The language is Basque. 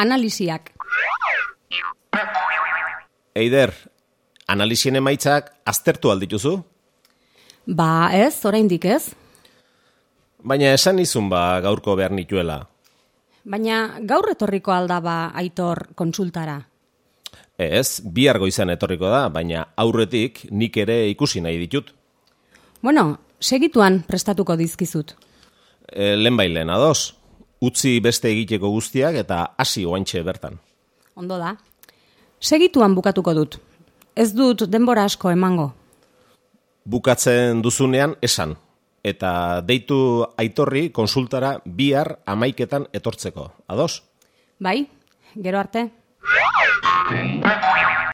Analisiak. Eider, analizien emaitzak aztertu aldituzu? Ba, ez, oraindik ez. Baina esan izun ba gaurko behar nituela. Baina gaur etorriko alda ba aitor kontsultara. Ez, bihar goizan etorriko da, baina aurretik nik ere ikusi nahi ditut. Bueno, segituan prestatuko dizkizut. E, lehen bailen, ados. Utzi beste egiteko guztiak eta hasi oaintxe bertan. Ondo da. Segituan bukatuko dut. Ez dut denbora asko emango. Bukatzen duzunean esan. Eta deitu aitorri konsultara bihar amaiketan etortzeko. Ados? Bai, gero arte.